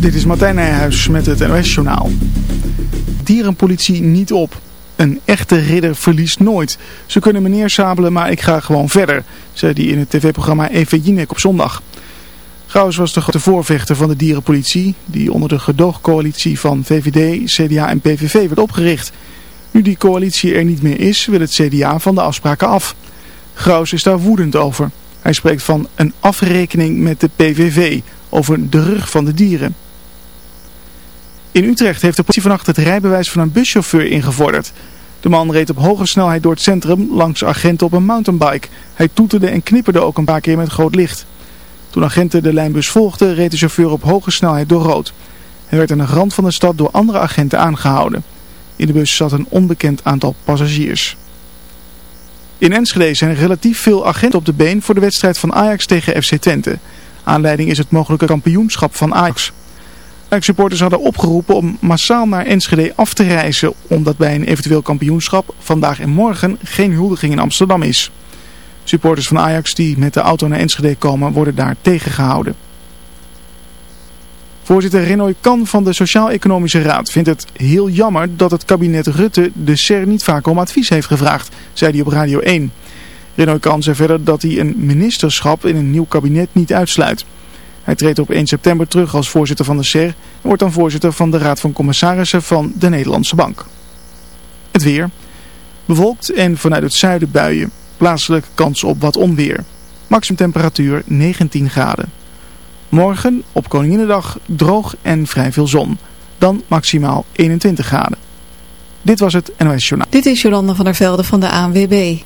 Dit is Martijn Nijhuis met het NOS-journaal. Dierenpolitie niet op. Een echte ridder verliest nooit. Ze kunnen me neersabelen, maar ik ga gewoon verder, zei hij in het tv-programma Eva Jinek op zondag. Gauws was de grote voorvechter van de dierenpolitie, die onder de gedoogcoalitie van VVD, CDA en PVV werd opgericht. Nu die coalitie er niet meer is, wil het CDA van de afspraken af. Graus is daar woedend over. Hij spreekt van een afrekening met de PVV over de rug van de dieren. In Utrecht heeft de politie vannacht het rijbewijs van een buschauffeur ingevorderd. De man reed op hoge snelheid door het centrum langs agenten op een mountainbike. Hij toeterde en knipperde ook een paar keer met groot licht. Toen agenten de lijnbus volgden, reed de chauffeur op hoge snelheid door rood. Hij werd aan de rand van de stad door andere agenten aangehouden. In de bus zat een onbekend aantal passagiers. In Enschede zijn relatief veel agenten op de been voor de wedstrijd van Ajax tegen FC Twente. Aanleiding is het mogelijke kampioenschap van Ajax. Ajax-supporters hadden opgeroepen om massaal naar Enschede af te reizen, omdat bij een eventueel kampioenschap vandaag en morgen geen huldiging in Amsterdam is. Supporters van Ajax die met de auto naar Enschede komen worden daar tegengehouden. Voorzitter Renoy Kan van de Sociaal-Economische Raad vindt het heel jammer dat het kabinet Rutte de SER niet vaak om advies heeft gevraagd, zei hij op Radio 1. Renoy Kan zei verder dat hij een ministerschap in een nieuw kabinet niet uitsluit. Hij treedt op 1 september terug als voorzitter van de SER en wordt dan voorzitter van de Raad van Commissarissen van de Nederlandse Bank. Het weer. Bewolkt en vanuit het zuiden buien. Plaatselijk kans op wat onweer. Maximum temperatuur 19 graden. Morgen op Koninginnedag droog en vrij veel zon. Dan maximaal 21 graden. Dit was het NOS Journaal. Dit is Jolanda van der Velde van de ANWB.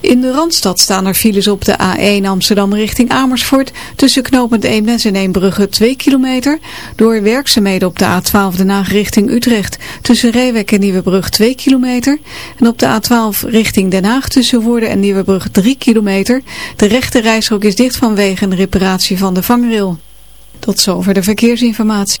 In de Randstad staan er files op de A1 Amsterdam richting Amersfoort. Tussen knooppunt Eemnes en Eembrugge 2 kilometer. Door werkzaamheden op de A12 de Haag richting Utrecht. Tussen Reewek en Nieuwebrug 2 kilometer. En op de A12 richting Den Haag tussen Woerden en Nieuwebrug 3 kilometer. De rechte reisrook is dicht vanwege een reparatie van de vangrail. Tot zover de verkeersinformatie.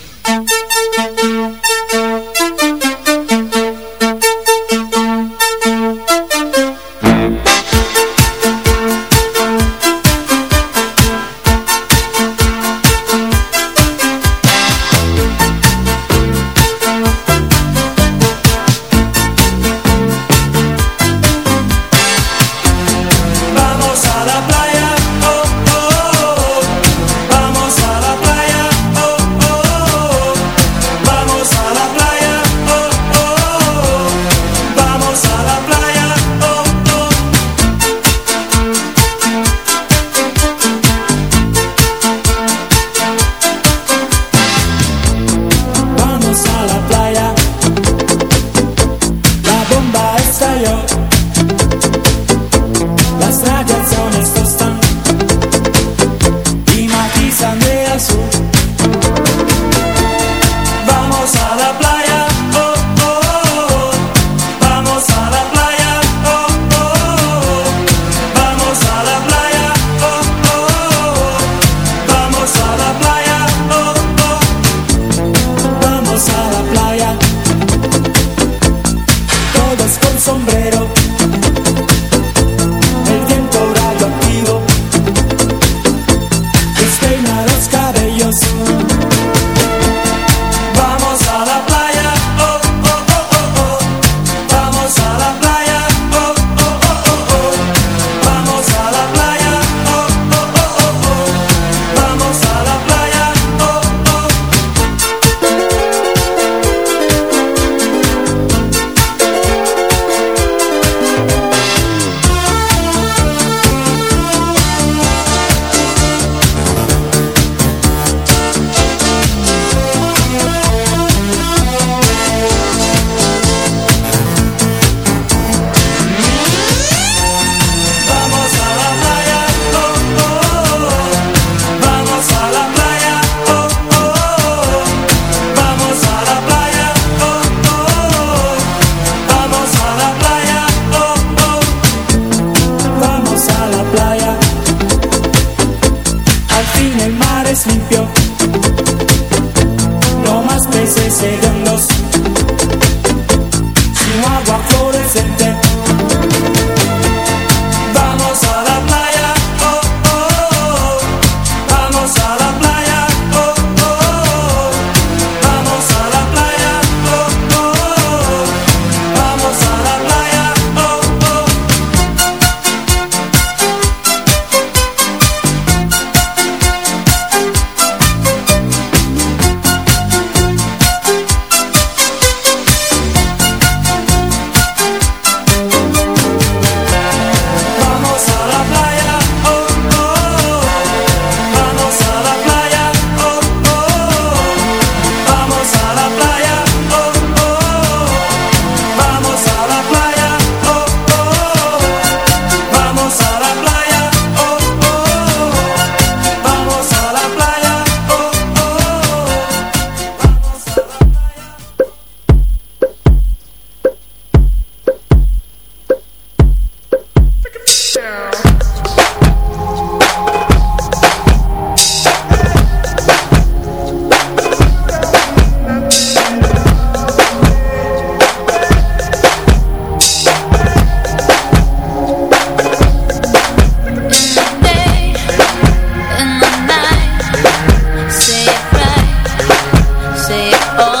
say, oh.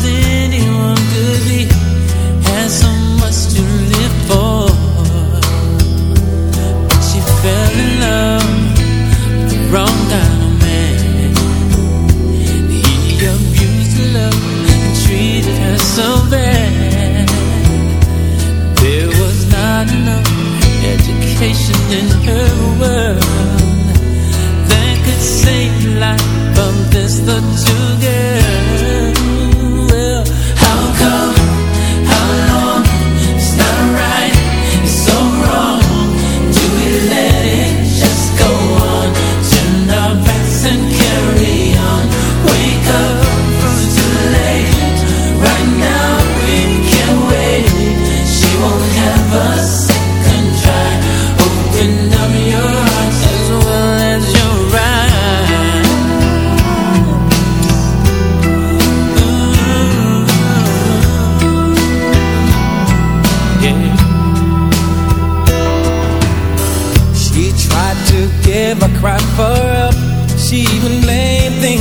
in her world that could save life.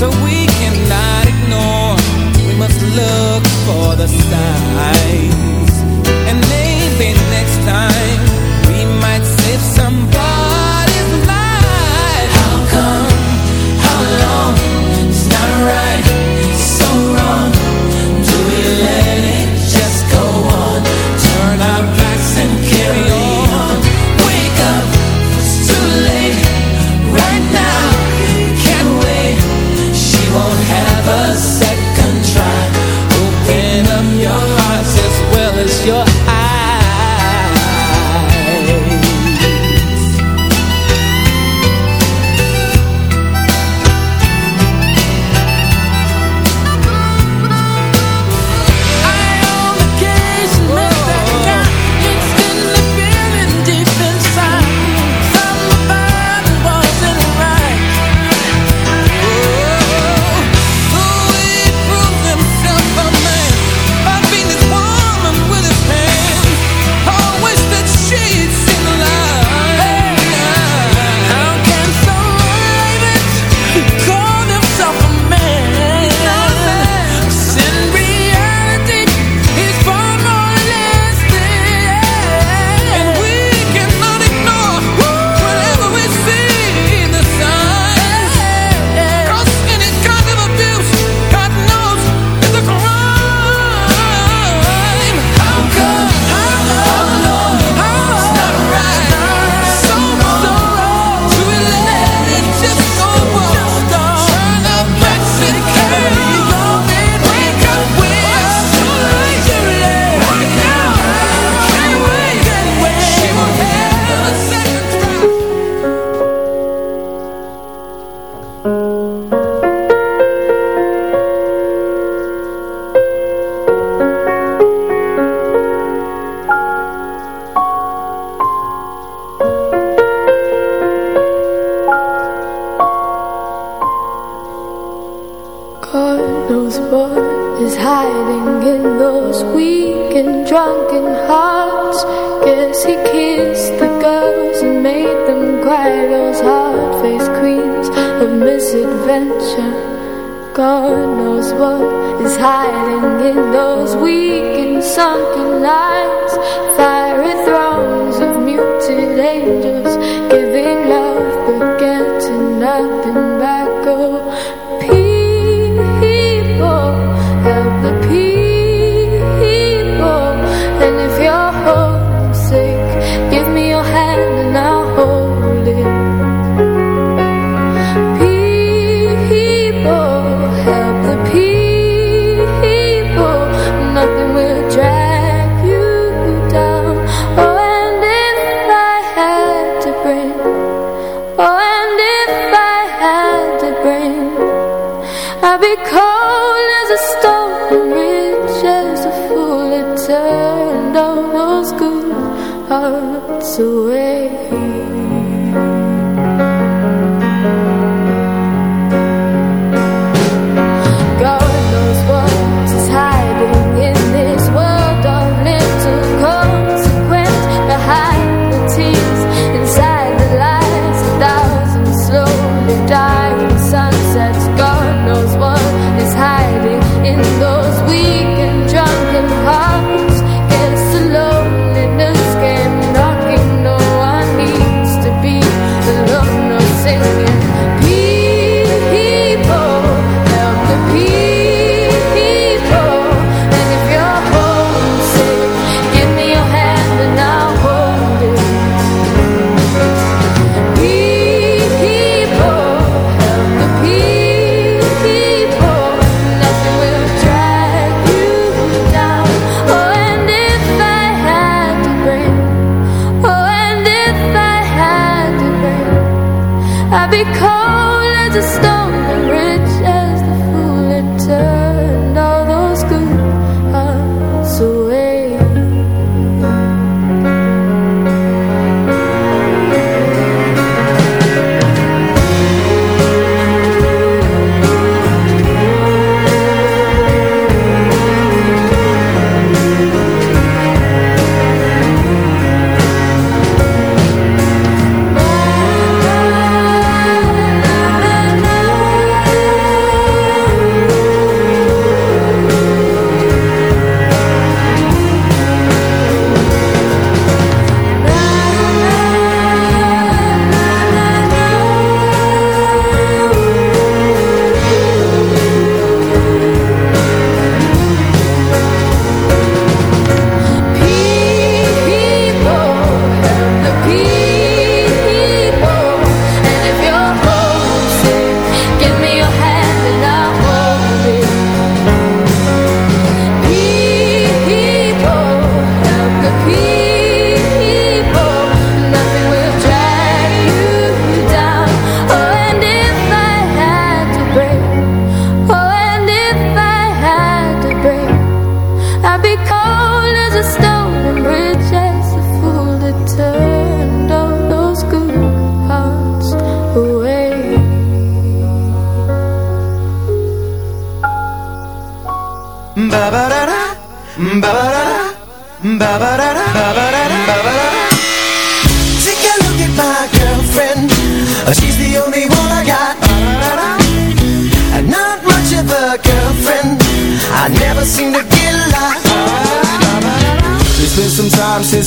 so we cannot ignore. We must look for the signs.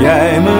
jij me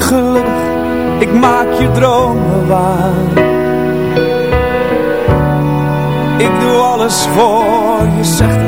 gelukkig, ik maak je dromen waar. Ik doe alles voor je, zegt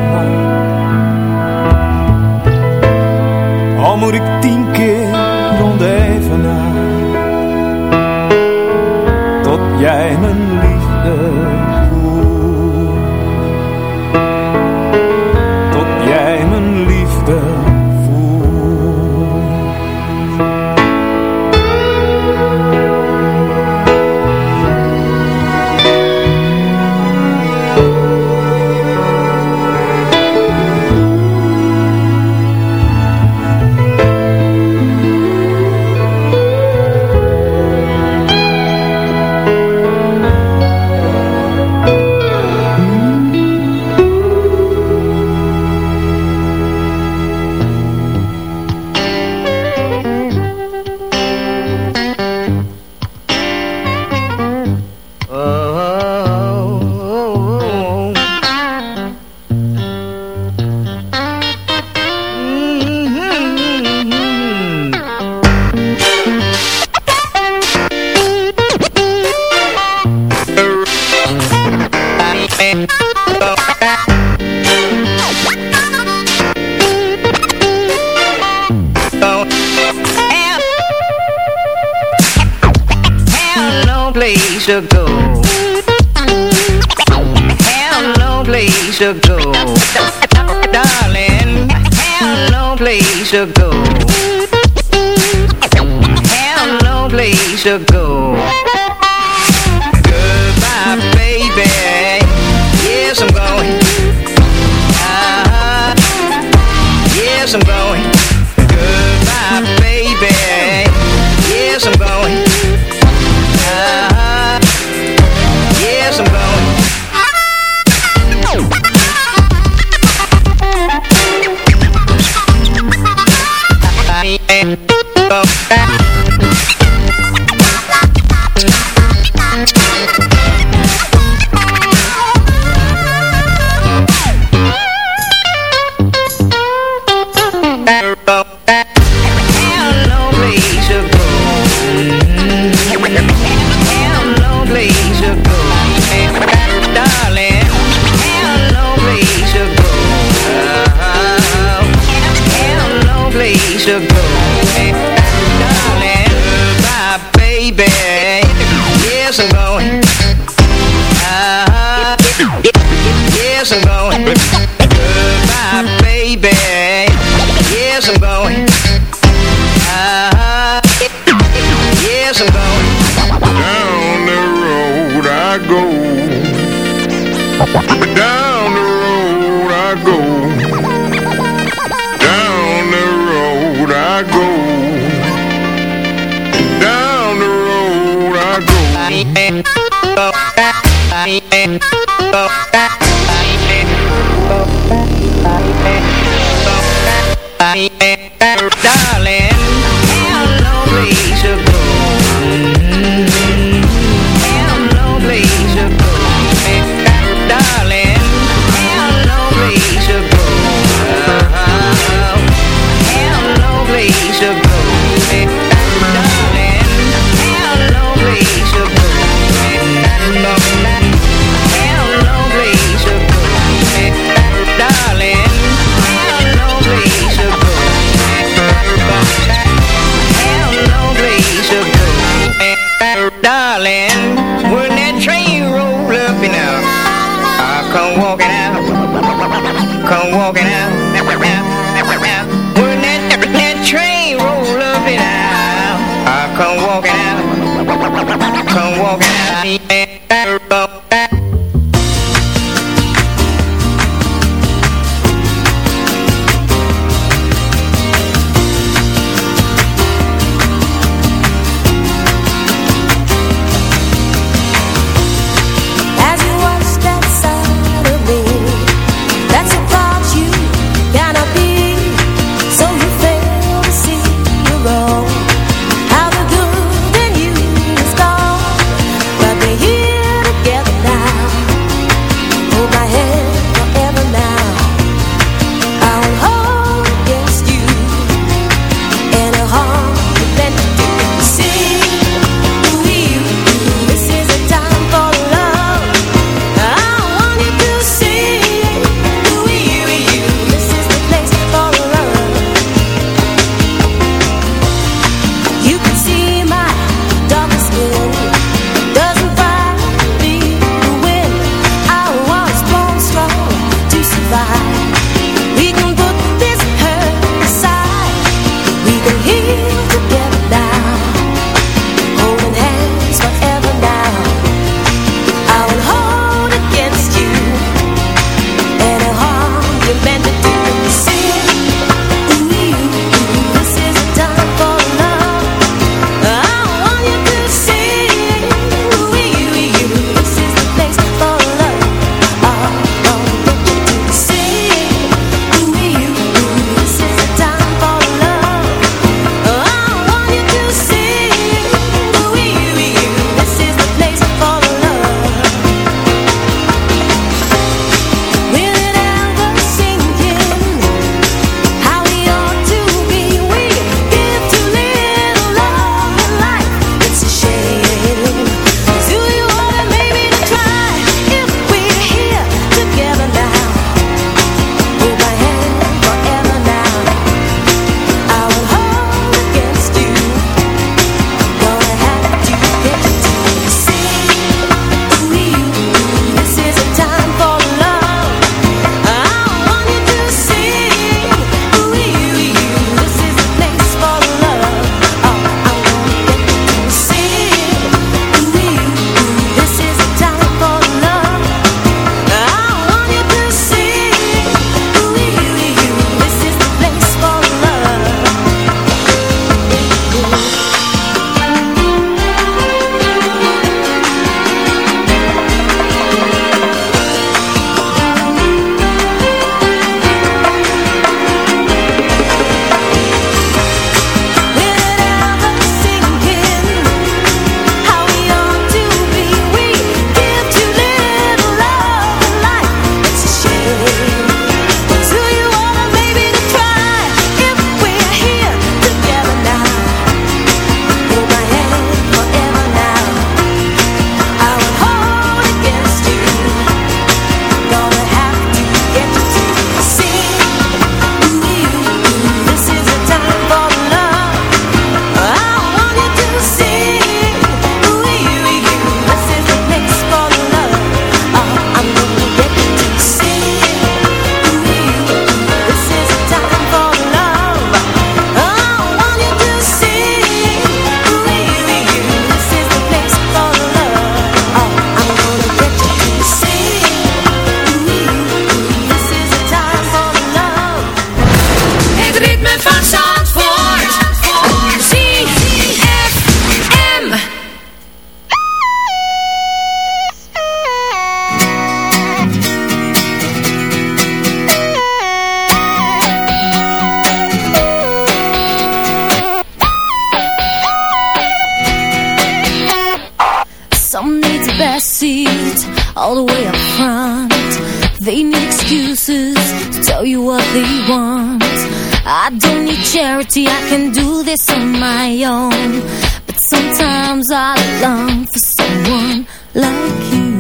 Yes, I'm going. Uh, yes, I'm going. Goodbye, baby. Yes, I'm going. Uh, yes, I'm going. Down the road I go. Down the road I go. Darling. all the way up front. They need excuses to tell you what they want. I don't need charity, I can do this on my own. But sometimes I long for someone like you.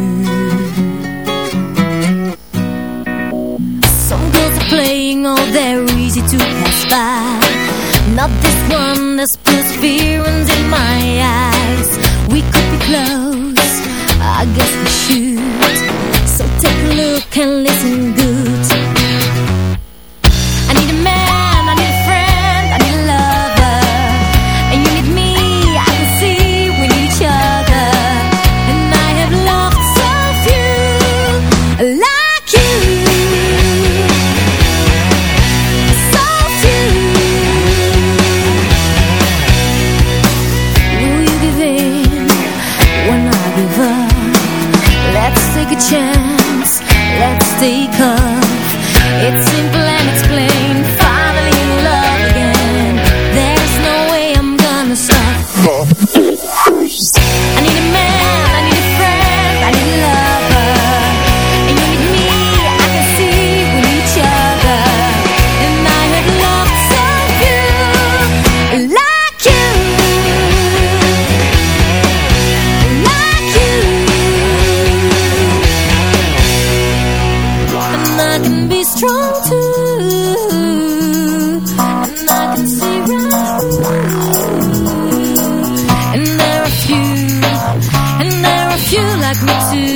Some girls are playing, oh they're easy to pass by. Not this one that's put perseverance in my eyes. We could be close. can listen like me too.